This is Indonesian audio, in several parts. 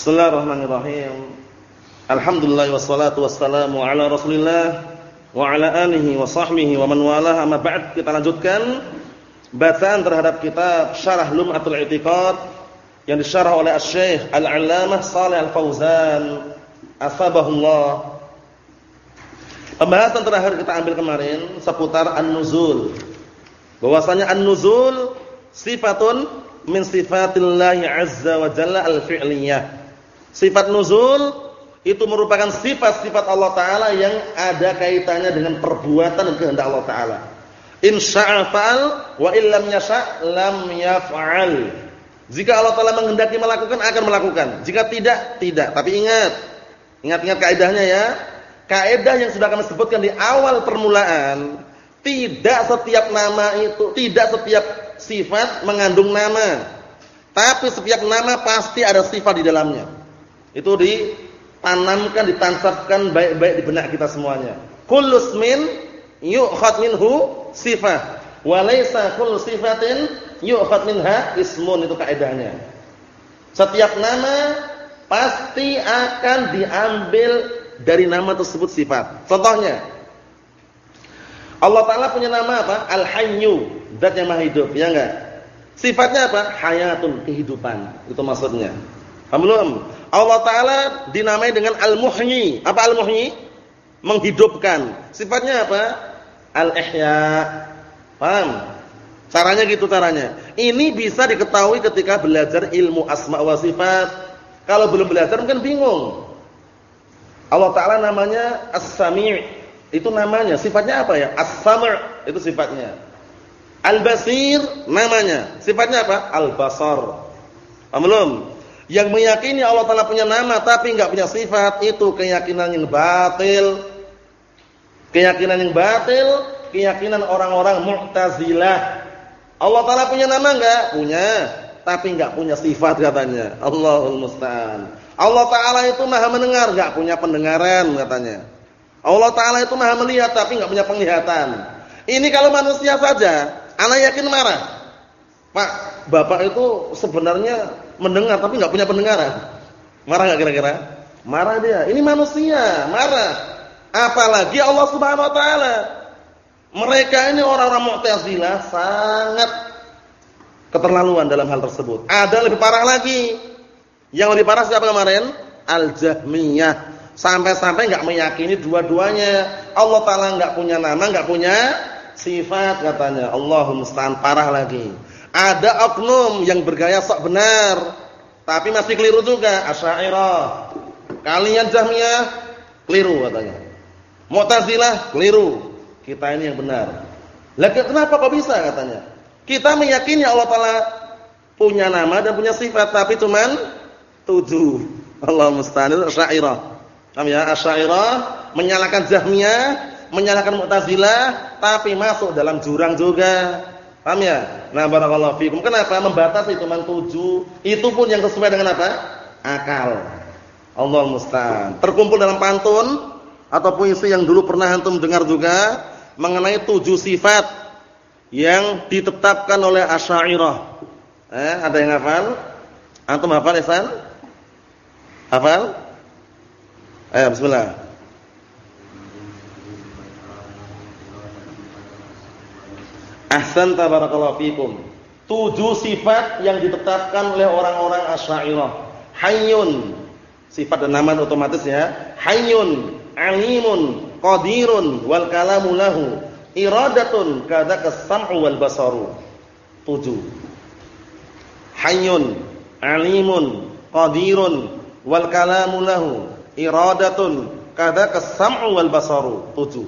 Bismillahirrahmanirrahim. Alhamdulillah wassalatu wassalamu ala Rasulillah wa ala alihi wa sahbihi wa man walah. Amma ba'd kita lanjutkan bacaan terhadap kitab Syarah Lum'atul I'tiqad yang disyarah oleh Asy-Syaikh Al-'Allamah Shalih Al-Fauzan asbahullah. Pembahasan terakhir kita ambil kemarin seputar an-nuzul. Bahwasanya an-nuzul sifatun min sifatillahi azza wa jalla al-fi'liyah. Sifat nuzul itu merupakan sifat-sifat Allah taala yang ada kaitannya dengan perbuatan dan kehendak Allah taala. In syaa'a fa'al wa illam yasha' lam yaf'al. Jika Allah taala menghendaki melakukan akan melakukan. Jika tidak, tidak. Tapi ingat, ingat-ingat kaidahnya ya. Kaidah yang sudah kami sebutkan di awal permulaan, tidak setiap nama itu, tidak setiap sifat mengandung nama. Tapi setiap nama pasti ada sifat di dalamnya. Itu ditanamkan, ditansapkan baik-baik di benak kita semuanya. Kullu ismin yu'khad minhu sifah, wa laysa kullu sifatin yu'khad minha ismun itu kaidahnya. Setiap nama pasti akan diambil dari nama tersebut sifat. Contohnya Allah taala punya nama apa? Al-Hayyu, zat yang maha hidup, ya enggak? Sifatnya apa? Hayatun, kehidupan. Itu maksudnya. Paham? Allah Ta'ala dinamai dengan Al-Muhyi. Apa Al-Muhyi? Menghidupkan. Sifatnya apa? Al-Ihya. Paham? Caranya gitu caranya. Ini bisa diketahui ketika belajar ilmu asma wa sifat. Kalau belum belajar mungkin bingung. Allah Ta'ala namanya As-Sami' Itu namanya. Sifatnya apa ya? As-Sam' Itu sifatnya. Al-Basir namanya. Sifatnya apa? Al-Basar. Belum? Yang meyakini Allah Taala punya nama tapi enggak punya sifat itu keyakinan yang batil. Keyakinan yang batil, keyakinan orang-orang Mu'tazilah. Allah Taala punya nama enggak? Punya, tapi enggak punya sifat katanya. Allahul musta'an. Allah Taala itu Maha mendengar, enggak punya pendengaran katanya. Allah Taala itu Maha melihat tapi enggak punya penglihatan. Ini kalau manusia saja, anak yakin marah. Pak, Bapak itu sebenarnya mendengar tapi nggak punya pendengaran. Marah nggak kira-kira? Marah dia. Ini manusia, marah. Apalagi Allah Subhanahu wa taala. Mereka ini orang-orang Mu'tazilah sangat keterlaluan dalam hal tersebut. Ada lebih parah lagi. Yang lebih parah siapa kemarin? Al-Jahmiyah. Sampai-sampai nggak meyakini dua-duanya. Allah taala nggak punya nama, nggak punya sifat katanya. Allahumma musta'an parah lagi. Ada oknum yang bergaya sok benar, tapi masih keliru juga. Asy'ariyah. Kalian Jahmiyah keliru katanya. Mu'tazilah keliru. Kita ini yang benar. Lah kenapa kok bisa katanya? Kita meyakini Allah taala punya nama dan punya sifat, tapi cuman tujuh. Allah musta'an itu Asy'ariyah. Paham ya? Asy'ariyah menyalahkan Jahmiyah, menyalahkan Mu'tazilah, tapi masuk dalam jurang juga. Paham ya? Nah, barakallahu fikum. Kenapa membatasi cuma tujuh? Itu pun yang sesuai dengan apa? Akal. Allah musta'an. Terkumpul dalam pantun atau puisi yang dulu pernah antum dengar juga mengenai tujuh sifat yang ditetapkan oleh Asy'ariyah. Eh, ada yang hafal? Antum hafal, Ihsan? Hafal? Ayo, bismillah. Ahsan tabarakallahu fikum. Tujuh sifat yang ditetapkan oleh orang-orang Asy'ariyah. Hayyun, sifat dan nama otomatis ya. Hayyun, alimun, qadirun wal kalamu lahu. Iradatun kadzaka sam'u wal basaru. Tujuh. Hayyun, alimun, qadirun wal kalamu lahu. Iradatun kadzaka sam'u wal basaru. Tujuh.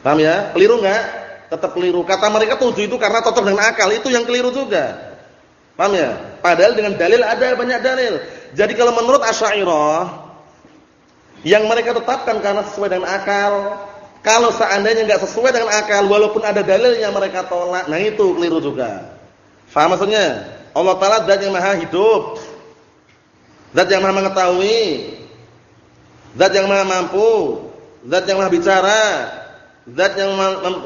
Paham ya? Keliru enggak? Tetap keliru. Kata mereka tujuh itu karena cocok dengan akal, itu yang keliru juga. Paham ya? Padahal dengan dalil ada banyak dalil. Jadi kalau menurut Asy'ariyah yang mereka tetapkan karena sesuai dengan akal, kalau seandainya enggak sesuai dengan akal walaupun ada dalilnya mereka tolak. Nah itu keliru juga. Faham maksudnya? Allah taala zat yang maha hidup. Zat yang maha mengetahui. Zat yang maha mampu. Zat yang maha bicara Zat yang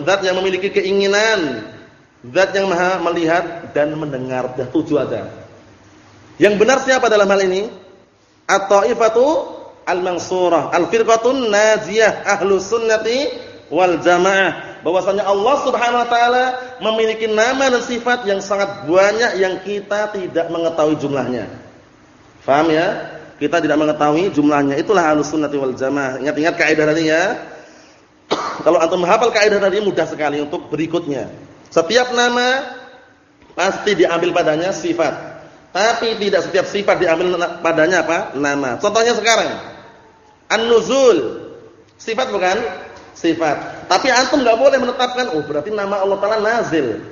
zat yang memiliki keinginan, zat yang Maha melihat dan mendengar. Dah tujuh ada. Yang benar siapa dalam hal ini? at-taifatu al-mansurah, al-firqatun najiyah, ahlus sunnati wal jamaah. Bahwasanya Allah Subhanahu wa taala memiliki nama dan sifat yang sangat banyak yang kita tidak mengetahui jumlahnya. Faham ya? Kita tidak mengetahui jumlahnya. Itulah ahlus sunnati wal jamaah. Ingat-ingat kaidah tadi ya. Kalau antum menghafal kaidah tadi mudah sekali untuk berikutnya. Setiap nama pasti diambil padanya sifat. Tapi tidak setiap sifat diambil padanya apa? Nama. Contohnya sekarang. An-nuzul. Sifat bukan? Sifat. Tapi antum enggak boleh menetapkan oh berarti nama Allah Taala nazil.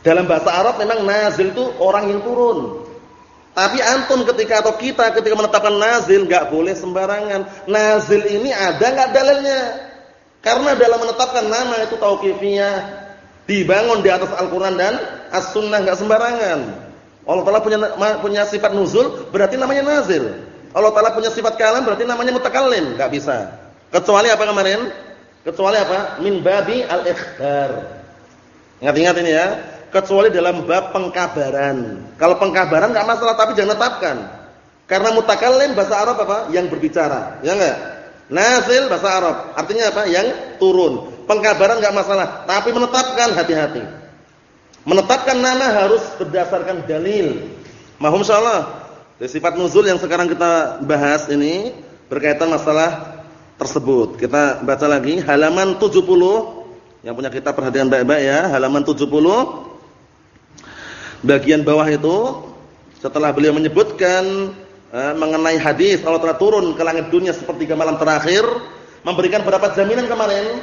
Dalam bahasa Arab memang nazil itu orang yang turun. Tapi antum ketika atau kita ketika menetapkan nazil enggak boleh sembarangan. Nazil ini ada enggak dalilnya? Karena dalam menetapkan nama itu tauqifiyah dibangun di atas Al-Qur'an dan As-Sunnah enggak sembarangan. Allah Taala punya punya sifat nuzul, berarti namanya nazil. Allah Taala punya sifat kalam, berarti namanya mutakallim, enggak bisa. Kecuali apa kemarin? Kecuali apa? Min babi al-ikhbar. Ingat-ingat ini ya. Kecuali dalam bab pengkabaran. Kalau pengkabaran enggak masalah, tapi jangan tetapkan. Karena mutakallim bahasa Arab apa? Yang berbicara, ya enggak? Nazil bahasa Arab, artinya apa? Yang turun. Pengkabaran enggak masalah, tapi menetapkan hati-hati. Menetapkan nama harus berdasarkan dalil. Mahum insyaallah. Sifat nuzul yang sekarang kita bahas ini berkaitan masalah tersebut. Kita baca lagi halaman 70. Yang punya kita perhatian baik-baik ya, halaman 70. Bagian bawah itu setelah beliau menyebutkan eh, mengenai hadis Allah telah turun ke langit dunia seperti malam terakhir, memberikan berapa jaminan kemarin?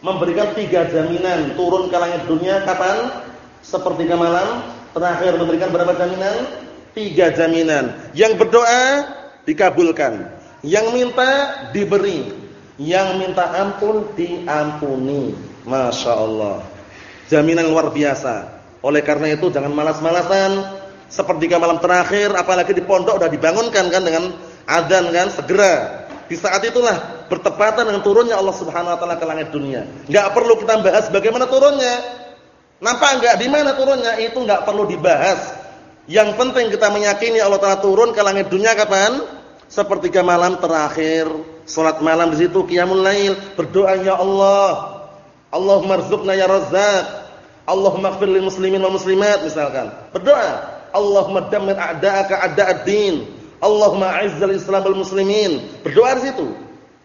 Memberikan tiga jaminan turun ke langit dunia kapan? sepertiga malam terakhir memberikan berapa jaminan? Tiga jaminan. Yang berdoa dikabulkan, yang minta diberi, yang minta ampun diampuni. Masya Allah. Jaminan luar biasa. Oleh karena itu jangan malas-malasan. Sepertiga malam terakhir, apalagi di pondok sudah dibangunkan kan dengan adzan kan segera. Di saat itulah bertepatan dengan turunnya Allah Subhanahu wa taala ke langit dunia. Enggak perlu kita bahas bagaimana turunnya. Nampak enggak di mana turunnya? Itu enggak perlu dibahas. Yang penting kita meyakini Allah Taala turun ke langit dunia kapan? Sepertiga malam terakhir, salat malam di situ qiyamul lail, berdoa ya Allah. Allahumma rzuqna ya Razzaq. Allahumma ighfir lil muslimin wal muslimat misalkan. Berdoa, Allahumma dammir a'da'aka a'da'ad din. Allahumma a'izzal Islam wal muslimin. Berdoa di situ.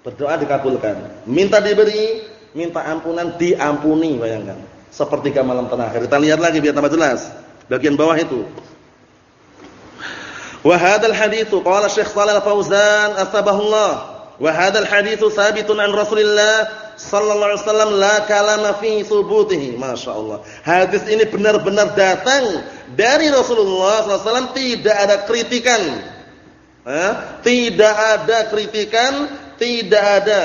Berdoa dikabulkan. Minta diberi, minta ampunan diampuni, bayangkan sepertiga malam terakhir. Kita lihat lagi biar tambah jelas. Bagian bawah itu. Wa hadzal haditsu qala Syekh Shalal Fauzan asbahullah wa hadzal haditsu sabitun an Rasulillah sallallahu alaihi wasallam la kalama fi thubutihi. Masyaallah. Hadis ini benar-benar datang dari Rasulullah sallallahu alaihi wasallam tidak ada kritikan. Eh? Tidak ada kritikan, tidak ada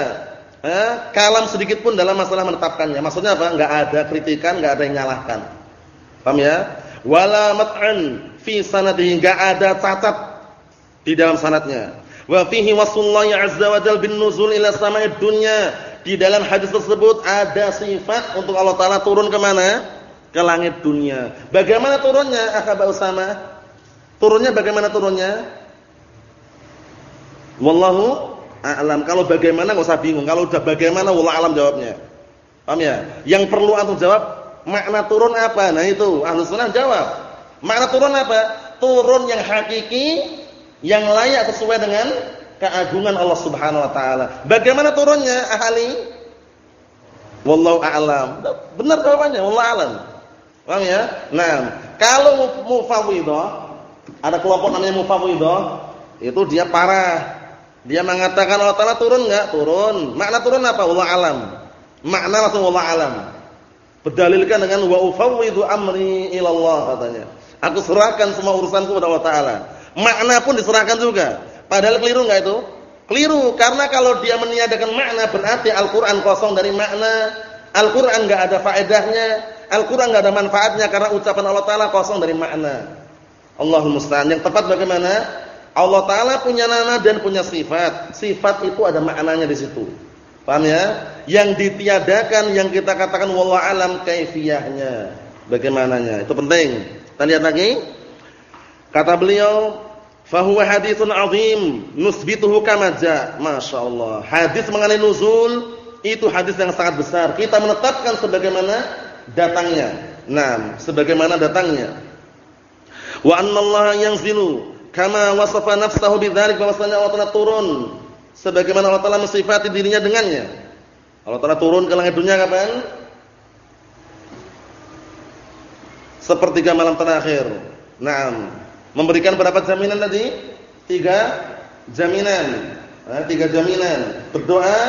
eh, kalam sedikit pun dalam masalah menetapkannya. Maksudnya apa? Enggak ada kritikan, enggak ada yang nyalahkan. Paham ya? Wala mat'an fi sanadihi, enggak ada cacat di dalam sanadnya. Wa fihi wasullahi azza wa jalla bin nuzul ila sama'id dunya. Di dalam hadis tersebut ada sifat untuk Allah taala turun ke mana? Ke langit dunia. Bagaimana turunnya? Akhaba Usama. Turunnya bagaimana turunnya? Wallahu a'lam. Kalau bagaimana enggak usah bingung. Kalau udah bagaimana wallah alam jawabnya. Paham ya? Yang perlu antum jawab makna turun apa? Nah itu Ahlus Sunnah jawab. Makna turun apa? Turun yang hakiki, yang layak sesuai dengan keagungan Allah Subhanahu wa taala. Bagaimana turunnya ahli? Wallahu a'lam. Benar jawabannya, wallahu a'lam. Paham ya? Nah, kalau mufawwidah, ada kelompok namanya mufawwidah, itu dia parah dia mengatakan Allah Taala turun enggak? Turun. Makna turun apa? Allah alam. Makna langsung Allah alam. Berdalilkan dengan wa ufawwidu amri ila Allah katanya. Aku serahkan semua urusanku kepada Allah Taala. Makna pun diserahkan juga. Padahal keliru enggak itu? Keliru karena kalau dia meniadakan makna berarti Al-Qur'an kosong dari makna. Al-Qur'an enggak ada faedahnya. Al-Qur'an enggak ada manfaatnya karena ucapan Allah Taala kosong dari makna. Allahul musta'an. Yang tepat bagaimana? Allah taala punya nama dan punya sifat. Sifat itu ada maknanya di situ. Paham ya? Yang ditiadakan yang kita katakan wallahu alam kaifiyahnya. Bagaimananya? Itu penting. Kita lihat lagi. Kata beliau, Fahuwa haditsun azim nusbituhu kama ja. Masyaallah. Hadis mengenai nuzul itu hadis yang sangat besar. Kita menetapkan sebagaimana datangnya. Nah, sebagaimana datangnya. Wa annallaha yanzilu kama wasafa nafsahu bidzalik bahwasanya Allah Taala turun sebagaimana Allah Taala mensifati dirinya dengannya. Allah Taala turun ke langit dunia kapan? Sepertiga malam terakhir. Naam. Memberikan berapa jaminan tadi? Tiga jaminan. Nah, tiga jaminan. Berdoa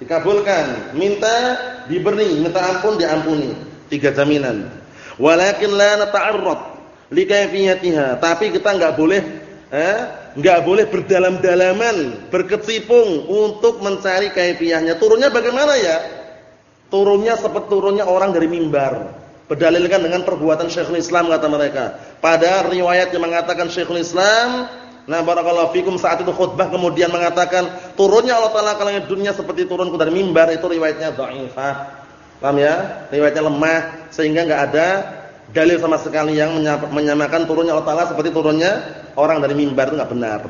dikabulkan, minta diberi, minta ampun diampuni. Tiga jaminan. Walakin la nata'arrad li kayfiyatiha, tapi kita enggak boleh eh enggak boleh berdalam-dalaman, berkecipung untuk mencari kaifiahnya. Turunnya bagaimana ya? Turunnya seperti turunnya orang dari mimbar. Berdalilkan dengan perbuatan Syekhul Islam kata mereka. Pada riwayat yang mengatakan Syekhul Islam Nah barakallahu fikum saat itu khutbah kemudian mengatakan turunnya Allah Taala ke langit dunia seperti turunku dari mimbar itu riwayatnya dhaifah. Paham ya? Riwayatnya lemah sehingga enggak ada dalil sama sekali yang menyamakan turunnya Allah Taala seperti turunnya orang dari mimbar itu enggak benar.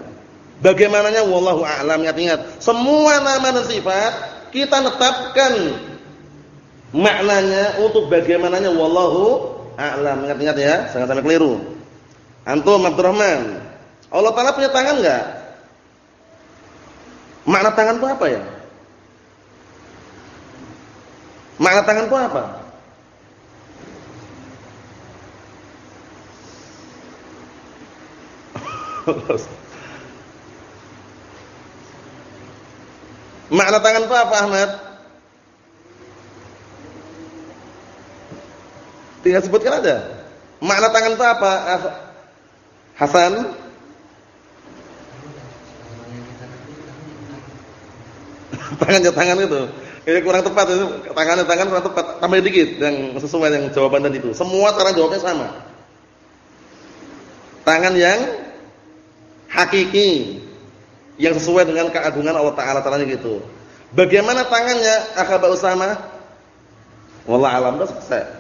Bagaimananya wallahu a'lam ingat-ingat. Semua nama dan sifat kita tetapkan maknanya untuk bagaimananya wallahu a'lam. Ingat-ingat ya, jangan sampai keliru. Antum Abdurrahman, Allah Taala punya tangan enggak? Makna tangan itu apa ya? Makna tangan itu apa? Makna tangan itu apa Ahmad? Tinggal sebutkan aja. Makna tangan itu apa? Hasan? tangannya tangan itu. Ini kurang tepat itu. Tangannya tangan kurang tepat. Tambah dikit yang sesuai yang jawaban tadi itu. Semua cara jawabnya sama. Tangan yang hakiki yang sesuai dengan keagungan Allah taala caranya gitu. Bagaimana tangannya Akhaba Usama? Wallah alam dah selesai.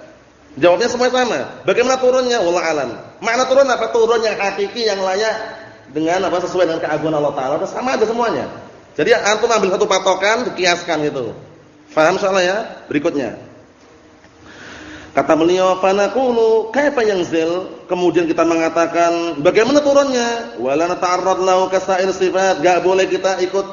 Jawabnya semua sama. Bagaimana turunnya? Wallah alam. Makna turun apa? Turun yang hakiki yang layak dengan apa sesuai dengan keagungan Allah taala. Sama aja semuanya. Jadi antum ambil satu patokan, dikiaskan gitu. Faham soalnya ya? Berikutnya. Kata beliau, "Fanaqulu kaifa yanzil?" Kemudian kita mengatakan, bagaimana turunnya? Wala nata'arrad lahu kasa'ir sifat. Enggak boleh kita ikut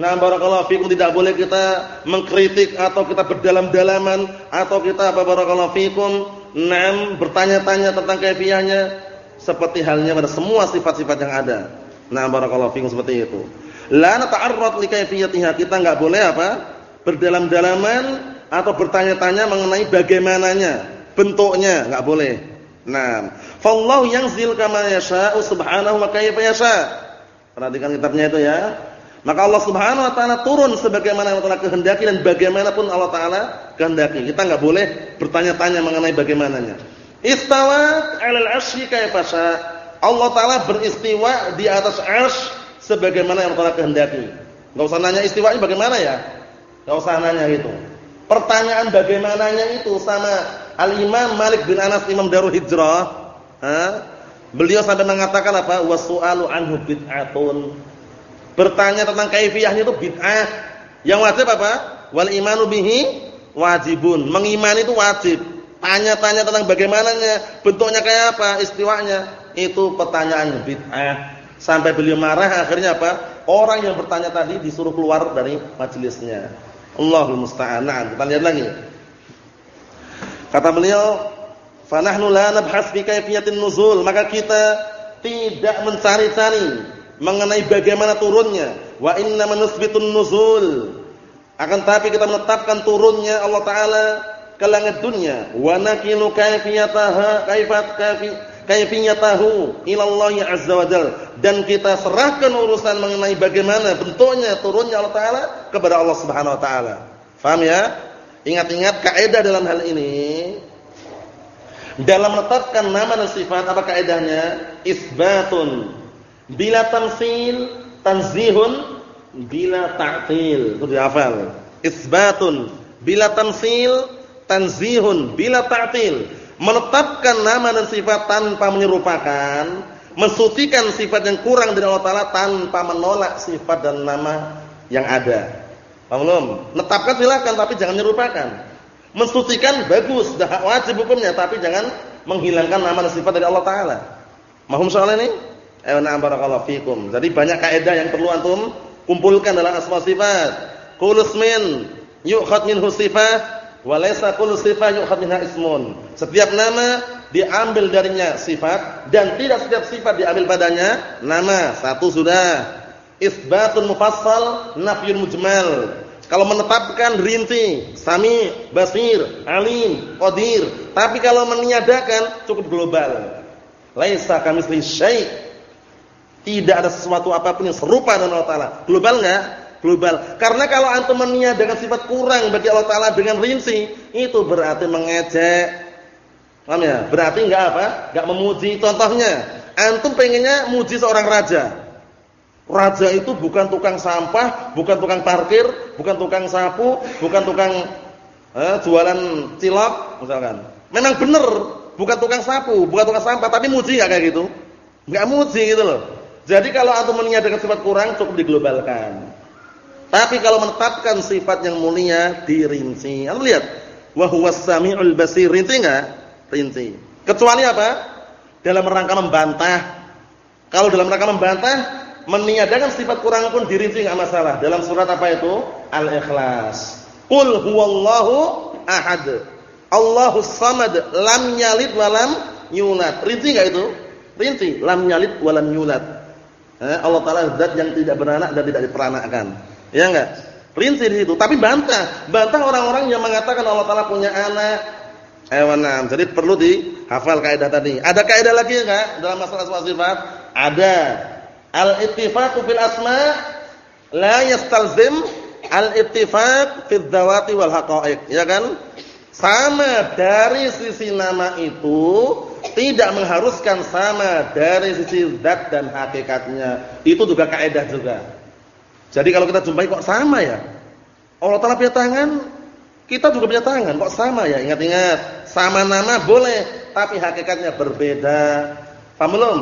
Nah barakallahu fikum tidak boleh kita mengkritik atau kita berdalam-dalaman atau kita apa barakallahu fikum nam bertanya-tanya tentang kaifiahnya seperti halnya pada semua sifat-sifat yang ada. Nah barakallahu fikum seperti itu. La nata'arrad li kaifiyatiha. Kita enggak boleh apa? Berdalam-dalaman atau bertanya-tanya mengenai bagaimananya, bentuknya, enggak boleh. Nah, fallahu yanzil kama yasha'u subhanahu wa kaifa yasha'. Perhatikan kitabnya itu ya. Maka Allah Subhanahu wa taala turun sebagaimana Allah taala kehendaki dan bagaimanapun Allah taala kehendaki. Kita enggak boleh bertanya-tanya mengenai bagaimananya. Istawa 'alal 'arsy kaifa Allah taala beristiwa di atas 'arsy sebagaimana yang Allah kehendaki. Enggak usah nanya istiwanya bagaimana ya? Enggak usah nanya itu. Pertanyaan bagaimananya itu sama Al-Imam Malik bin Anas Imam Darul Hijrah, ha? Beliau sampai mengatakan apa? Wasu'alu anhu bid'atun. Bertanya tentang kaifiyahnya itu bid'ah. Yang wajib apa? Wal imanu bihi wajibun. Mengimani itu wajib. Tanya-tanya tentang bagaimananya, bentuknya kayak apa, istiwanya, itu pertanyaan bid'ah. Sampai beliau marah akhirnya apa? Orang yang bertanya tadi disuruh keluar dari majelisnya. Allahul musta'an. Kita lihat lagi. Kata beliau, "Fa nahnu la nabhas fi kayfiyatin nuzul." Maka kita tidak mencari-cari mengenai bagaimana turunnya. Wa inna manusbitun nuzul. Akan tapi kita menetapkan turunnya Allah taala ke langit dunia. Wa nakilu kayfiyataha kaifat kaifiyatahu ila Allah azza wa dan kita serahkan urusan mengenai bagaimana bentuknya turunnya Allah taala kepada Allah Subhanahu wa taala. Faham ya? Ingat-ingat kaidah dalam hal ini dalam menetapkan nama dan sifat apa kaidahnya? Isbatun bila tamsil, tanzihun bila ta'til. Itu dihafal. Isbatun bila tamsil, tanzihun bila ta'til menetapkan nama dan sifat tanpa menyerupakan mensucikan sifat yang kurang dari Allah taala tanpa menolak sifat dan nama yang ada. Paham belum? Netapkan silakan tapi jangan menyerupakan. Mensucikan bagus, dah wajib hukumnya tapi jangan menghilangkan nama dan sifat dari Allah taala. Mahum soal ini? Ayo na'am barakallahu fikum. Jadi banyak kaidah yang perlu antum kumpulkan dalam asma sifat. Kulus min yu'khad minhu sifat wa laysa kullu sifat yu'khad minha ismun. Setiap nama diambil darinya sifat dan tidak setiap sifat diambil padanya nama. Satu sudah. Isbatun mufassal, nafyun mujmal. Kalau menetapkan rinci, sami, basir, alim, qadir. Tapi kalau meniadakan cukup global. Laisa kamitsli syai'. Tidak ada sesuatu apa pun yang serupa dengan Allah Taala. Global enggak? Global. Karena kalau antum meniadakan sifat kurang bagi Allah Taala dengan rinci, itu berarti mengejek. Paham ya? Berarti enggak apa? Enggak memuji. Contohnya, antum pengennya muji seorang raja. Raja itu bukan tukang sampah, bukan tukang parkir, bukan tukang sapu, bukan tukang eh, jualan cilok misalkan. Memang benar, bukan tukang sapu, bukan tukang sampah, tapi muji enggak kayak gitu? Enggak muji gitu loh. Jadi kalau antum meniadakan sifat kurang cukup diglobalkan. Tapi kalau menetapkan sifat yang mulia dirinci. Anda lihat, wa huwas samiul basir, rinci enggak? Rinci. Kecuali apa? Dalam rangka membantah. Kalau dalam rangka membantah meniadakan sifat kurang pun dirinci enggak masalah. Dalam surat apa itu? Al-Ikhlas. Qul huwallahu ahad. Allahus samad, lam yalid wa lam yulad. Rinci enggak itu? Rinci, lam yalid wa lam yulad. Eh, Allah taala zat yang tidak beranak dan tidak diperanakkan. Ya enggak? Rinci di situ, tapi bantah. Bantah orang-orang yang mengatakan Allah taala punya anak. Ewanam. Jadi perlu dihafal kaidah tadi. Ada kaidah lagi enggak dalam masalah sifat? Ada. Al-ittifaqu fil asma la yastalzim al-ittifaq fil dzawati wal haqa'iq, ya kan? Sama dari sisi nama itu tidak mengharuskan sama dari sisi zat dan hakikatnya. Itu juga kaidah juga. Jadi kalau kita jumpai kok sama ya? Allah Taala punya tangan, kita juga punya tangan, kok sama ya? Ingat-ingat, sama nama boleh, tapi hakikatnya berbeda. Paham belum?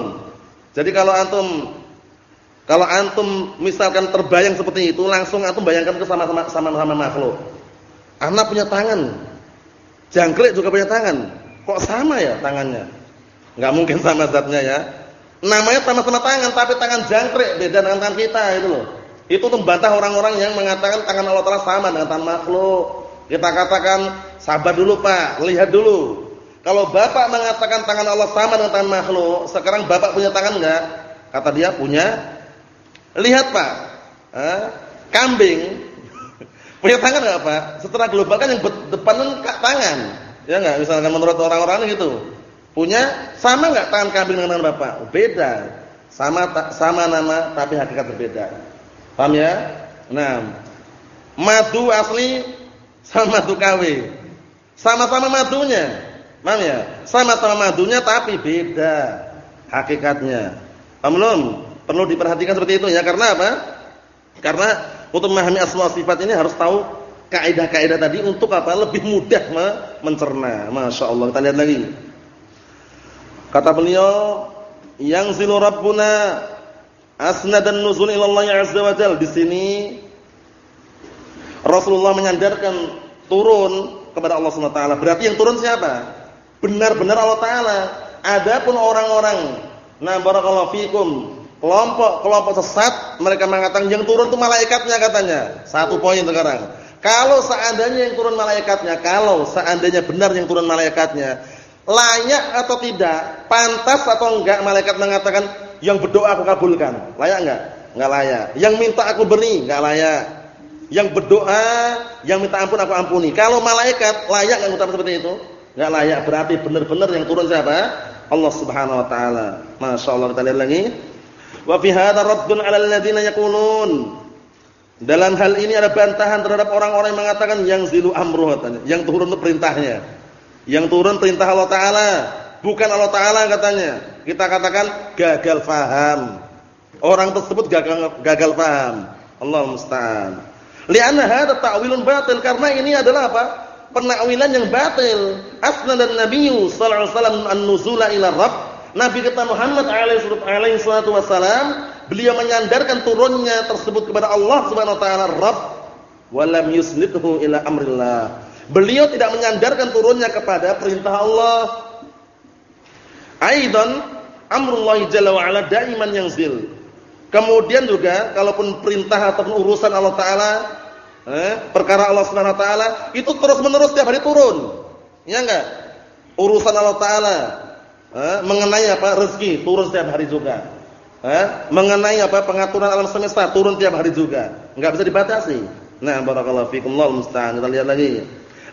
Jadi kalau antum kalau antum misalkan terbayang seperti itu, langsung antum bayangkan ke sama-sama sama-sama makhluk. Anak punya tangan. Jangkrik juga punya tangan. Kok sama ya tangannya? Enggak mungkin sama zatnya ya. Namanya sama-sama tangan, tapi tangan jangkrik beda dengan tangan kita itu loh. Itu membantah orang-orang yang mengatakan tangan Allah Taala sama dengan tangan makhluk. Kita katakan sabar dulu Pak, lihat dulu. Kalau Bapak mengatakan tangan Allah sama dengan tangan makhluk, sekarang Bapak punya tangan enggak? Kata dia punya. Lihat Pak, eh, kambing punya tangan nggak Pak? Setelah global kan yang depan kan tangan, ya nggak? Misalkan menurut orang-orang itu punya sama nggak tangan kambing dengan tangan Bapak? Beda, sama sama nama tapi hakikat berbeda. Paham ya? Nah, madu asli sama madu KW, sama-sama madunya, paham ya? Sama-sama madunya tapi beda hakikatnya. Paham belum? Perlu diperhatikan seperti itu ya. Karena apa? Karena untuk memahami asma sifat ini harus tahu kaidah-kaidah tadi untuk apa? Lebih mudah mencerna. Masya Allah. Kita lihat lagi. Kata beliau, yang zilu rabbuna asnadan nuzul ilallah azza wa jal. Di sini Rasulullah menyandarkan turun kepada Allah taala. Berarti yang turun siapa? Benar-benar Allah taala. Adapun orang-orang, nah barakallahu fikum, Kelompok-kelompok sesat mereka mengatakan yang turun itu malaikatnya katanya. Satu poin sekarang. Kalau seandainya yang turun malaikatnya, kalau seandainya benar yang turun malaikatnya, layak atau tidak, pantas atau enggak malaikat mengatakan yang berdoa aku kabulkan. Layak enggak? Enggak layak. Yang minta aku beri, enggak layak. Yang berdoa, yang minta ampun aku ampuni. Kalau malaikat layak enggak ngucap seperti itu? Enggak layak. Berarti benar-benar yang turun siapa? Allah Subhanahu wa taala. Masyaallah kita lihat lagi. Wa fi hadha raddun 'ala alladziina yaqulun. Dalam hal ini ada bantahan terhadap orang-orang yang mengatakan yang zilu amruh. Yang turun itu perintahnya. Yang turun perintah Allah taala, bukan Allah taala katanya. Kita katakan gagal faham. Orang tersebut gagal gagal faham. Allah musta'an. Li'anna hadha ta'wilun batil karena ini adalah apa? Penakwilan yang batil. Asna dan Nabi sallallahu alaihi wasallam an-nuzula ila Rabb Nabi kita Muhammad alaihi salatu wasalam, beliau menyandarkan turunnya tersebut kepada Allah Subhanahu wa taala Rabb wa lam yusnidhu ila amrillah. Beliau tidak menyandarkan turunnya kepada perintah Allah. Aidan amrullah jalla wa ala daiman yanzil. Kemudian juga kalaupun perintah ataupun urusan Allah taala eh, perkara Allah Subhanahu wa taala itu terus-menerus setiap hari turun. Ya enggak? Urusan Allah taala eh, mengenai apa rezeki turun setiap hari juga. Eh, mengenai apa pengaturan alam semesta turun setiap hari juga. Enggak bisa dibatasi. Nah, barakallahu fikum Allahu musta'an. Kita lihat lagi.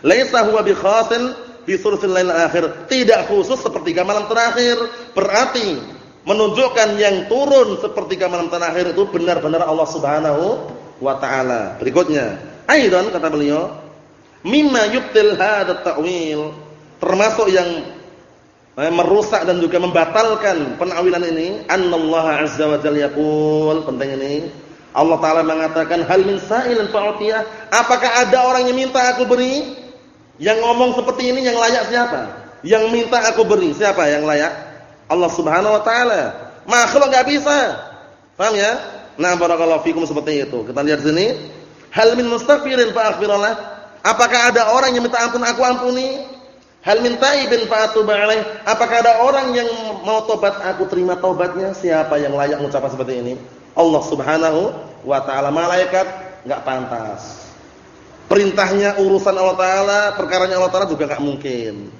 Laisa huwa bi khasin fi thuluthil lail akhir. Tidak khusus sepertiga malam terakhir. Berarti menunjukkan yang turun sepertiga malam terakhir itu benar-benar Allah Subhanahu wa taala. Berikutnya, aidan kata beliau, mimma yubtil hadha ta'wil. Termasuk yang eh, merusak dan juga membatalkan penawilan ini, annallaha azza wa jalla yaqul, penting ini. Allah taala mengatakan hal min sa'ilin fa'utiyah. Apakah ada orang yang minta aku beri? Yang ngomong seperti ini yang layak siapa? Yang minta aku beri siapa yang layak? Allah Subhanahu wa taala. Makhluk enggak bisa. Paham ya? Nah, barakallahu fikum seperti itu. Kita lihat sini. Hal min mustaghfirin fa aghfirullah. Apakah ada orang yang minta ampun aku ampuni? Hal min taibin atuba alaih. Apakah ada orang yang mau tobat aku terima tobatnya? Siapa yang layak mengucapkan seperti ini? Allah Subhanahu wa taala. Malaikat enggak pantas. Perintahnya urusan Allah Taala, perkaranya Allah Taala juga enggak mungkin.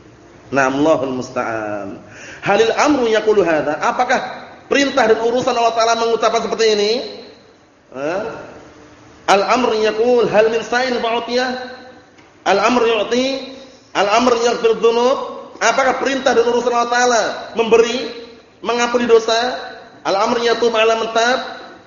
Namlahul musta'an. Halil amru yaqulu? Apakah perintah dan urusan Allah Taala mengucapkan seperti ini? al amru yaqul hal min sa'il fa'utiyah? Al-amr yu'ti, al-amr yaghfir dzunub. Apakah perintah dan urusan Allah Taala memberi, mengampuni dosa? Al-amr yatub 'ala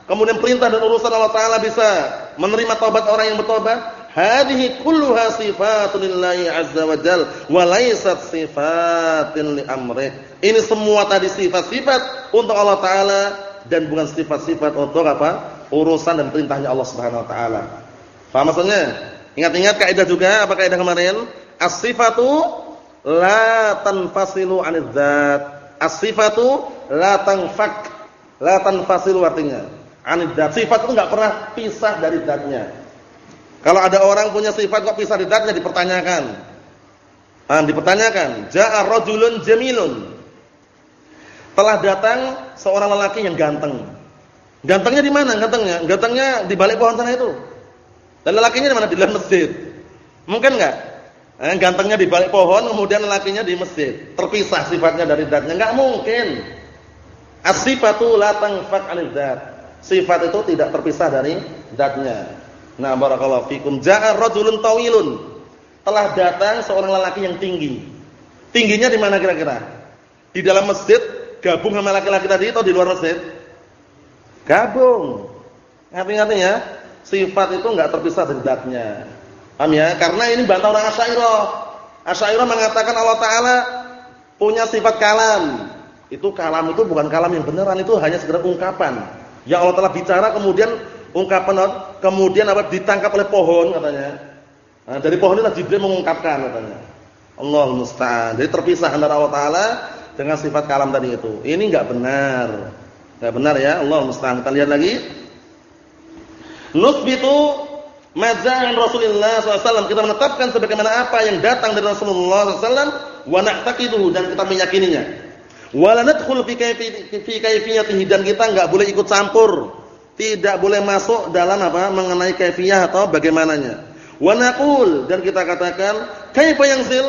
Kemudian perintah dan urusan Allah Taala bisa menerima taubat orang yang bertobat? Hadhihi kulluha sifatun lillahi azza wa jal wa laysat sifatin li amri. Ini semua tadi sifat-sifat untuk Allah taala dan bukan sifat-sifat untuk apa? urusan dan perintahnya Allah Subhanahu wa taala. Paham maksudnya? Ingat-ingat kaidah juga apa kaidah kemarin? As-sifatu la tanfasilu 'anil. As-sifatu la tanfak. La tanfasilu artinya 'anil dzat. Sifat itu enggak pernah pisah dari zatnya. Kalau ada orang punya sifat kok pisah di zatnya dipertanyakan. Ah, dipertanyakan, ja'a rajulun jamilun. Telah datang seorang lelaki yang ganteng. Gantengnya di mana gantengnya? Gantengnya di balik pohon sana itu. Dan lelakinya di mana? Di dalam masjid. Mungkin enggak? Eh, gantengnya di balik pohon, kemudian lelakinya di masjid. Terpisah sifatnya dari zatnya. Enggak mungkin. As-sifatu la tanfak 'anil. Sifat itu tidak terpisah dari zatnya. Nah, barakallahu fikum. Ja'a rajulun tawilun. Telah datang seorang lelaki yang tinggi. Tingginya di mana kira-kira? Di dalam masjid gabung sama laki-laki tadi atau di luar masjid? Gabung. Ngerti-ngerti ya? Sifat itu enggak terpisah dari zatnya. Paham ya? Karena ini bantah orang Asy'ariyah. Asy'ariyah mengatakan Allah taala punya sifat kalam. Itu kalam itu bukan kalam yang beneran, itu hanya sekedar ungkapan. Yang Allah telah bicara kemudian ungkapan kemudian apa ditangkap oleh pohon katanya. Nah, dari pohon itu Jibril mengungkapkan katanya. Allah musta'an. Jadi terpisah antara Allah taala dengan sifat kalam tadi itu. Ini enggak benar. Enggak benar ya. Allah musta'an. Kita lihat lagi. Nusbitu mazan Rasulullah SAW. Kita menetapkan sebagaimana apa yang datang dari Rasulullah SAW. Wa na'taqiduhu dan kita meyakininya. Wa la nadkhul fi kayfiyatihi dan kita enggak boleh ikut campur tidak boleh masuk dalam apa mengenai kaifiyah atau bagaimananya. Wa naqul dan kita katakan kaifa yanzil?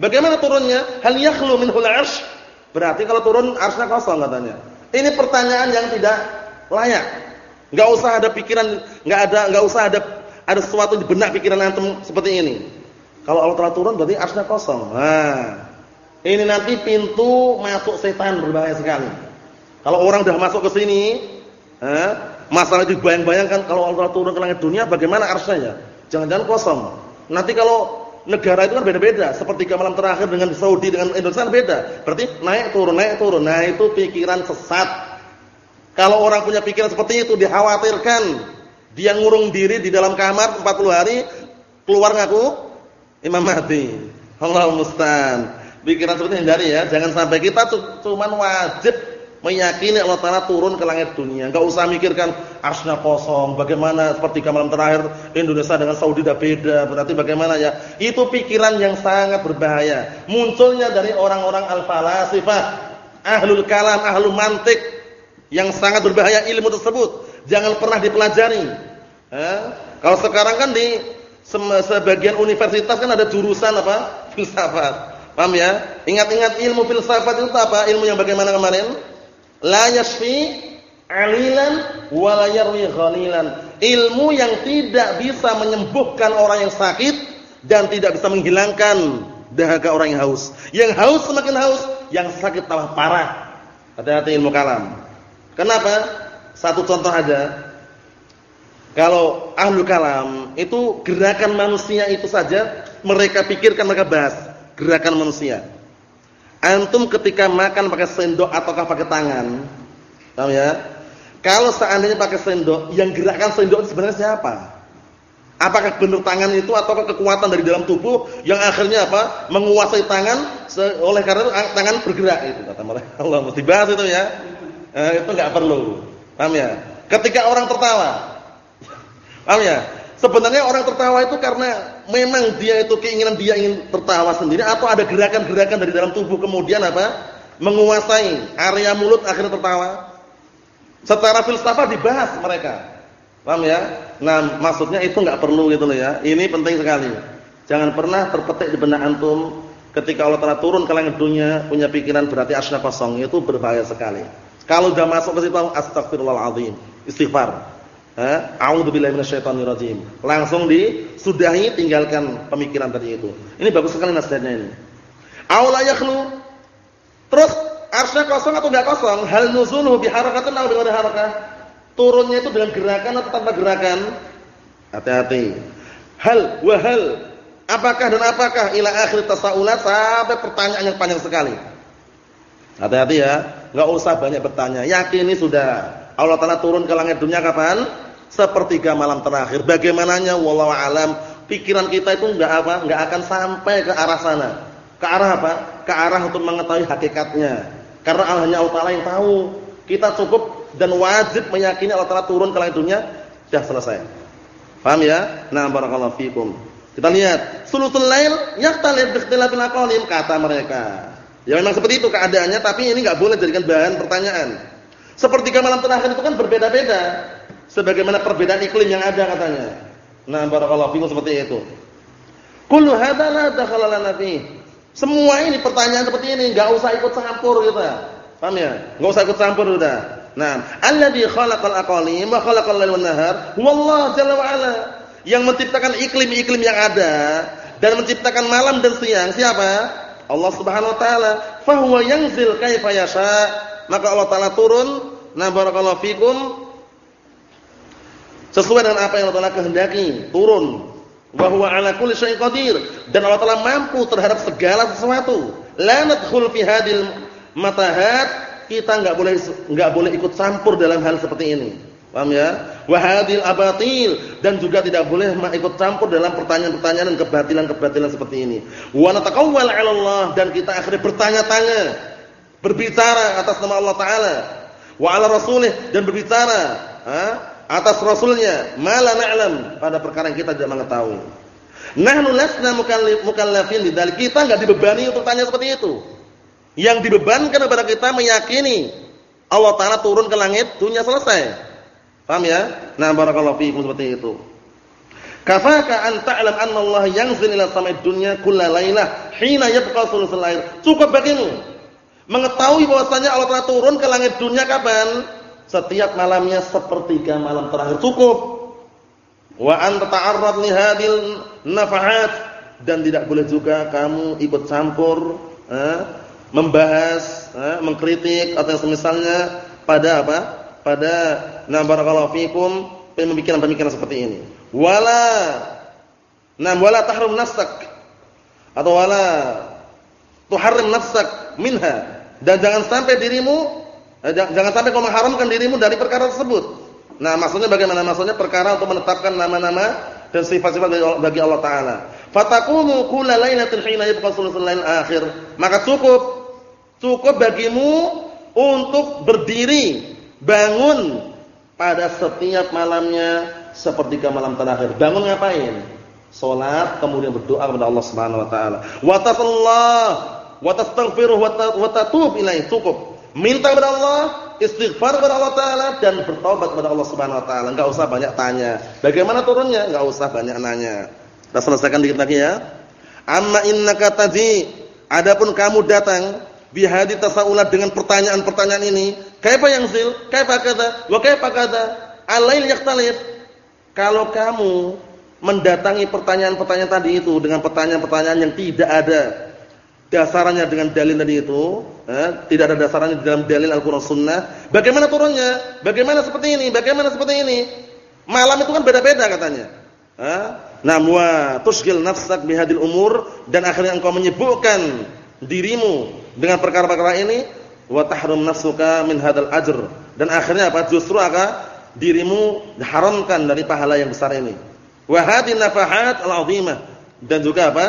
Bagaimana turunnya? Hal yakhlu minhul 'arsy? Berarti kalau turun arsy kosong katanya. Ini pertanyaan yang tidak layak. Enggak usah ada pikiran, enggak ada enggak usah ada ada sesuatu di benak pikiran antum seperti ini. Kalau Allah telah turun berarti arsy kosong. Nah, ini nanti pintu masuk setan berbahaya sekali. Kalau orang sudah masuk ke sini? Masalah itu bayang-bayangkan kalau Allah turun ke langit dunia bagaimana arsanya? Jangan-jangan kosong. Nanti kalau negara itu kan beda-beda. Seperti malam terakhir dengan Saudi dengan Indonesia kan beda. Berarti naik turun naik turun. Nah itu pikiran sesat. Kalau orang punya pikiran seperti itu dikhawatirkan dia ngurung diri di dalam kamar 40 hari keluar ngaku Imam Mahdi. Allah musta'an. Pikiran seperti hindari ya. Jangan sampai kita cuma wajib meyakini Allah Taala turun ke langit dunia. Enggak usah mikirkan arsnya kosong, bagaimana seperti malam terakhir Indonesia dengan Saudi dah beda, berarti bagaimana ya? Itu pikiran yang sangat berbahaya. Munculnya dari orang-orang al-falasifah, ahlul kalam, ahlul mantik yang sangat berbahaya ilmu tersebut. Jangan pernah dipelajari. Eh? Kalau sekarang kan di sebagian universitas kan ada jurusan apa? Filsafat. Paham ya? Ingat-ingat ilmu filsafat itu apa? Ilmu yang bagaimana kemarin? La yashfi alilan wa ghalilan. Ilmu yang tidak bisa menyembuhkan orang yang sakit dan tidak bisa menghilangkan dahaga orang yang haus. Yang haus semakin haus, yang sakit tambah parah. Hati-hati ilmu kalam. Kenapa? Satu contoh aja. Kalau ahlu kalam itu gerakan manusia itu saja mereka pikirkan mereka bahas gerakan manusia. Antum ketika makan pakai sendok ataukah pakai tangan? Paham ya? Kalau seandainya pakai sendok, yang gerakan sendok itu sebenarnya siapa? Apakah benar tangan itu ataukah kekuatan dari dalam tubuh yang akhirnya apa? menguasai tangan oleh karena itu tangan bergerak itu kata mereka. Allah mesti bahas itu ya. Eh, itu enggak perlu. Paham ya? Ketika orang tertawa. Paham ya? Sebenarnya orang tertawa itu karena memang dia itu keinginan dia ingin tertawa sendiri atau ada gerakan-gerakan dari dalam tubuh kemudian apa? menguasai area mulut akhirnya tertawa. Secara filsafat dibahas mereka. Paham ya? Nah, maksudnya itu enggak perlu gitu loh ya. Ini penting sekali. Jangan pernah terpetik di benak antum ketika Allah Taala turun ke langit dunia punya pikiran berarti asna kosong itu berbahaya sekali. Kalau sudah masuk ke situ astagfirullahalazim, istighfar. Minasyaitonirrajim. Langsung disudahi tinggalkan pemikiran tadi itu. Ini bagus sekali nasihatnya ini. Aula yakhlu. Terus arsnya kosong atau enggak kosong? Hal nuzuluhu biharakatin atau dengan harakah? Turunnya itu dengan gerakan atau tanpa gerakan? Hati-hati. Hal wa hal. Apakah dan apakah ila akhir tasaulat sampai pertanyaan yang panjang sekali. Hati-hati ya, enggak usah banyak bertanya. Yakini sudah. Allah Taala turun ke langit dunia kapan? sepertiga malam terakhir. Bagaimananya wallahu alam, pikiran kita itu enggak apa? Enggak akan sampai ke arah sana. Ke arah apa? Ke arah untuk mengetahui hakikatnya. Karena hanya Allah Taala yang tahu. Kita cukup dan wajib meyakini Allah Taala turun ke langit dunia sudah selesai. Paham ya? Nah, barakallahu fikum. Kita lihat, sulutul lail yaqtalib bi ikhtilafil aqwalim kata mereka. Ya memang seperti itu keadaannya, tapi ini enggak boleh jadikan bahan pertanyaan. Sepertiga malam terakhir itu kan berbeda-beda sebagaimana perbedaan iklim yang ada katanya. Nah, barakallahu fikum seperti itu. Kullu hadza la dakhala lana Semua ini pertanyaan seperti ini enggak usah ikut campur kita. Paham ya? Enggak usah ikut campur sudah. Nah, alladzi khalaqal aqalim wa khalaqal laila wan nahar huwallahu jalla wa ala. Yang menciptakan iklim-iklim yang ada dan menciptakan malam dan siang siapa? Allah Subhanahu wa taala. Fa huwa yanzil kaifa yasha. Maka Allah taala turun. Nah, barakallahu fikum sesuai dengan apa yang Allah Taala kehendaki, turun. Wa huwa 'ala kulli syai'in qadir dan Allah Taala mampu terhadap segala sesuatu. La nadkhul fi hadil matahat, kita enggak boleh enggak boleh ikut campur dalam hal seperti ini. Paham ya? Wa hadil abatil dan juga tidak boleh ikut campur dalam pertanyaan-pertanyaan dan kebatilan-kebatilan seperti ini. Wa nataqawwal 'ala Allah dan kita akhirnya bertanya-tanya, berbicara atas nama Allah Taala. Wa 'ala rasulih dan berbicara, ha? atas rasulnya mala na'lam pada perkara yang kita tidak mengetahui. Nahnu lasna mukallafin lidzalik. Kita enggak dibebani untuk tanya seperti itu. Yang dibebankan kepada kita meyakini Allah taala turun ke langit, dunia selesai. Paham ya? Nah, barakallahu fiikum seperti itu. Kafaka an ta'lam anna Allah yanzil ila samai dunya kulla lailah hina yabqa sulusul lail. Cukup bagimu mengetahui bahwasanya Allah Taala turun ke langit dunia kapan? setiap malamnya sepertiga malam terakhir cukup. Wa an li hadil nafahat dan tidak boleh juga kamu ikut campur eh, membahas, eh, mengkritik atau semisalnya pada apa? Pada na barakallahu fikum pemikiran-pemikiran seperti ini. Wala nam wala tahrum nafsak atau wala tuharrim nafsak minha dan jangan sampai dirimu Eh, jangan sampai kau mengharamkan dirimu dari perkara tersebut. Nah, maksudnya bagaimana? Maksudnya perkara untuk menetapkan nama-nama dan sifat-sifat bagi Allah taala. Fataqumu kulla lailatin hina yabqa thulutsul lail akhir. Maka cukup cukup bagimu untuk berdiri, bangun pada setiap malamnya sepertiga malam terakhir. Bangun ngapain? Salat, kemudian berdoa kepada Allah Subhanahu wa taala. Wa wa tastaghfiruh wa tatub ilaihi. Cukup. Minta kepada Allah, istighfar kepada Allah taala dan bertobat kepada Allah Subhanahu wa taala. Enggak usah banyak tanya. Bagaimana turunnya? Enggak usah banyak nanya. Kita selesaikan dikit lagi ya. Amma innaka tadi adapun kamu datang bihadi tasaulat dengan pertanyaan-pertanyaan ini, kaifa zil? Kaifa kata? Wa kaifa kata? Alail yaktalif. Kalau kamu mendatangi pertanyaan-pertanyaan tadi itu dengan pertanyaan-pertanyaan yang tidak ada dasarnya dengan dalil tadi itu, eh, tidak ada dasarnya di dalam dalil Al-Qur'an Sunnah, bagaimana turunnya? Bagaimana seperti ini? Bagaimana seperti ini? Malam itu kan beda-beda katanya. Eh? Tushgil nafsak bihadil umur dan akhirnya engkau menyibukkan dirimu dengan perkara-perkara ini wa tahrum nafsuka min hadal ajr dan akhirnya apa justru akan dirimu diharamkan dari pahala yang besar ini wa hadin nafahat al-azimah dan juga apa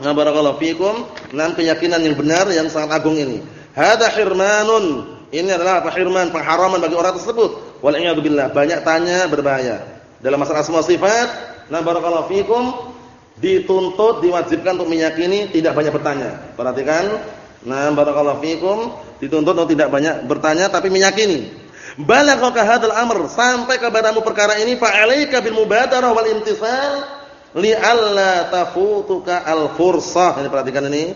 nah barakallahu fikum. Enam keyakinan yang benar yang sangat agung ini. Hada hirmanun ini adalah apa? Hirman pengharaman bagi orang tersebut. Wal banyak tanya berbahaya. Dalam masalah semua sifat Nah barakallahu fikum dituntut diwajibkan untuk meyakini tidak banyak bertanya. Perhatikan. Nah barakallahu fikum dituntut untuk tidak banyak bertanya tapi meyakini. Balaghaka hadzal amr. Sampai kepadamu perkara ini fa'alaika bil mubadarah wal imtisal li alla tafutuka al fursah. Ini perhatikan ini.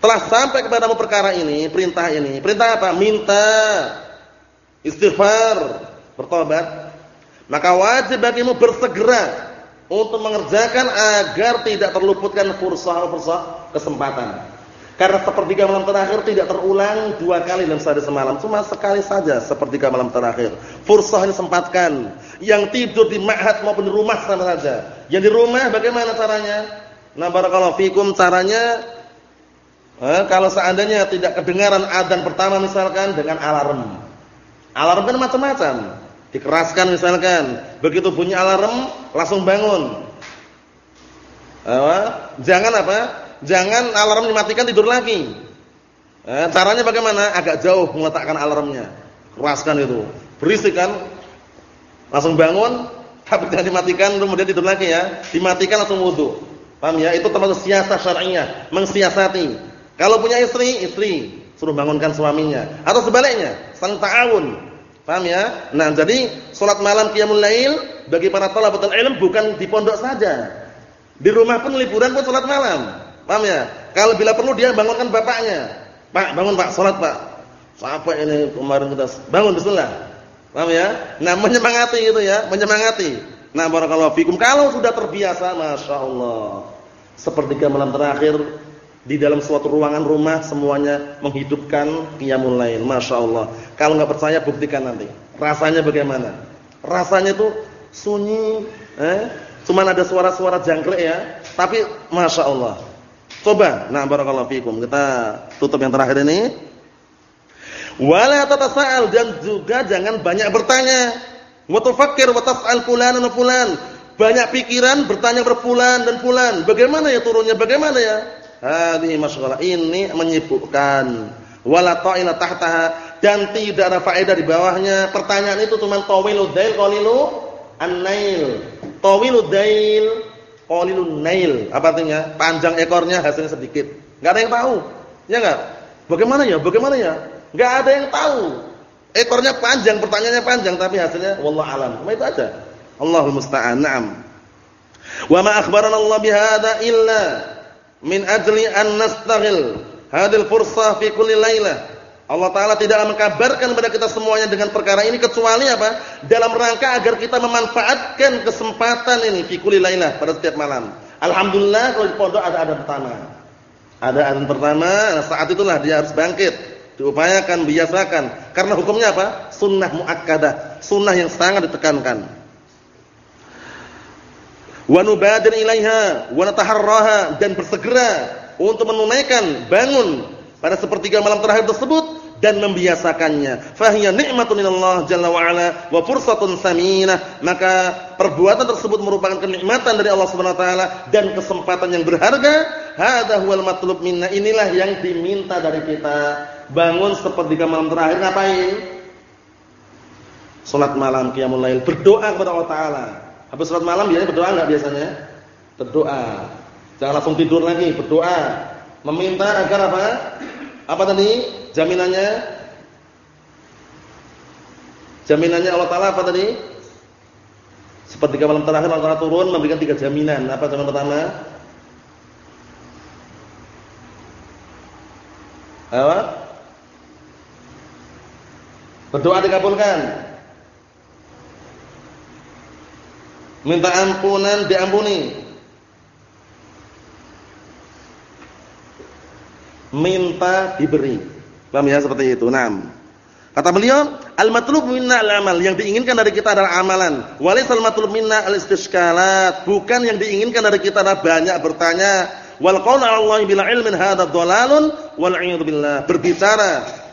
Telah sampai kepadamu perkara ini, perintah ini. Perintah apa? Minta istighfar, bertobat. Maka wajib bagimu bersegera untuk mengerjakan agar tidak terluputkan fursah-fursah kesempatan. Karena sepertiga malam terakhir tidak terulang dua kali dalam sehari semalam, cuma sekali saja sepertiga malam terakhir. Fursah ini sempatkan. Yang tidur di ma'had maupun di rumah sama saja. Yang di rumah bagaimana caranya? Nah, barakallahu fikum caranya eh, kalau seandainya tidak kedengaran adzan pertama misalkan dengan alarm. Alarm kan macam-macam. Dikeraskan misalkan, begitu bunyi alarm langsung bangun. Apa? Jangan apa? Jangan alarm dimatikan tidur lagi. Eh, caranya bagaimana? Agak jauh meletakkan alarmnya. Keraskan itu. Berisik kan? Langsung bangun, tapi jangan dimatikan kemudian tidur lagi ya. Dimatikan langsung wudu. Paham ya? Itu termasuk siasat syar'iyyah, mengsiasati. Kalau punya istri, istri suruh bangunkan suaminya atau sebaliknya, saling ta'awun. Paham ya? Nah, jadi salat malam qiyamul lail bagi para talabatul ilm bukan di pondok saja. Di rumah pun liburan pun salat malam. Paham ya? Kalau bila perlu dia bangunkan bapaknya. Pak, bangun Pak, salat Pak. Siapa ini kemarin kita bangun bismillah. Paham ya? Nah, menyemangati itu ya, menyemangati. Nah, barakallahu fikum. Kalau sudah terbiasa, Masya Allah. Sepertiga malam terakhir di dalam suatu ruangan rumah semuanya menghidupkan qiyamul lail. Masya Allah. Kalau nggak percaya buktikan nanti. Rasanya bagaimana? Rasanya itu sunyi, eh? Cuman ada suara-suara jangkrik ya, tapi masya Allah. Coba, nah barakallahu fikum. Kita tutup yang terakhir ini. Wala tatasa'al dan juga jangan banyak bertanya. Wa tufakkir wa tas'al fulan wa fulan. Banyak pikiran, bertanya berpulan dan pulan. Bagaimana ya turunnya? Bagaimana ya? Hadhihi masyghalah. Ini menyibukkan. Wala ta'ila tahtaha dan tidak ada faedah di bawahnya. Pertanyaan itu cuma tawilud dail qalilu an-nail. Tawilud dail qalilun nail. Apa artinya? Panjang ekornya hasilnya sedikit. Enggak ada yang tahu. Ya enggak? Bagaimana ya? Bagaimana ya? Enggak ada yang tahu. Ekornya panjang, pertanyaannya panjang tapi hasilnya wallahu alam. Cuma itu aja. Allahul musta'an. Naam. Wa ma akhbarana Allah bihadza illa min ajli an nastaghil hadil fursah fi kulli lailah. Allah taala tidak mengkabarkan kepada kita semuanya dengan perkara ini kecuali apa? Dalam rangka agar kita memanfaatkan kesempatan ini fi kulli lailah pada setiap malam. Alhamdulillah kalau di pondok ada adzan pertama. Ada adzan pertama, saat itulah dia harus bangkit. Diupayakan, biasakan. Karena hukumnya apa? Sunnah muakkadah, sunnah yang sangat ditekankan wa nubadir ilaiha wa nataharraha dan bersegera untuk menunaikan bangun pada sepertiga malam terakhir tersebut dan membiasakannya. Fahiya ni'matun minallah jalla wa ala wa fursatun saminah. Maka perbuatan tersebut merupakan kenikmatan dari Allah Subhanahu wa taala dan kesempatan yang berharga, hadza huwal matlub minna. Inilah yang diminta dari kita. Bangun sepertiga malam terakhir ngapain? Salat malam qiyamul lail, berdoa kepada Allah taala. Habis salat malam biasanya berdoa enggak biasanya? Berdoa. Jangan langsung tidur lagi, berdoa. Meminta agar apa? Apa tadi? Jaminannya Jaminannya Allah Taala apa tadi? Sepertiga malam terakhir Allah Taala turun memberikan tiga jaminan. Apa jaminan pertama? Apa? Berdoa dikabulkan. Minta ampunan diampuni. Minta diberi. Paham ya seperti itu. Naam. Kata beliau, al-matlub minna al-amal, yang diinginkan dari kita adalah amalan. Walaysal matlub minna al-istishkalat, bukan yang diinginkan dari kita adalah banyak bertanya. Wal qaulu 'ala Allah bila ilmin hadza dhalalun wal 'iyadu billah. Berbicara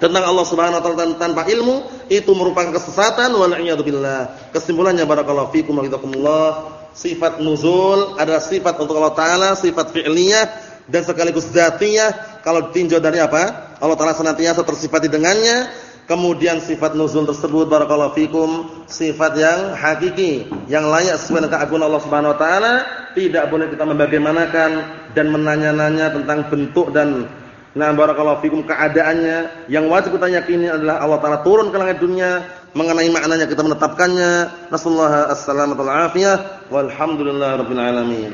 tentang Allah Subhanahu wa taala tanpa ilmu itu merupakan kesesatan wal billah. Kesimpulannya barakallahu fikum wa jazakumullah. Sifat nuzul adalah sifat untuk Allah taala, sifat fi'liyah dan sekaligus dzatiyah kalau ditinjau dari apa? Allah Taala senantiasa tersifati dengannya. Kemudian sifat nuzul tersebut barakallahu fikum sifat yang hakiki, yang layak sesuai dengan keagungan Allah Subhanahu wa taala, tidak boleh kita membagaimanakan dan menanya-nanya tentang bentuk dan nah barakallahu fikum keadaannya. Yang wajib kita yakini adalah Allah Taala turun ke langit dunia, mengenai maknanya kita menetapkannya. Nasallahu wal afiyah walhamdulillahirabbil alamin.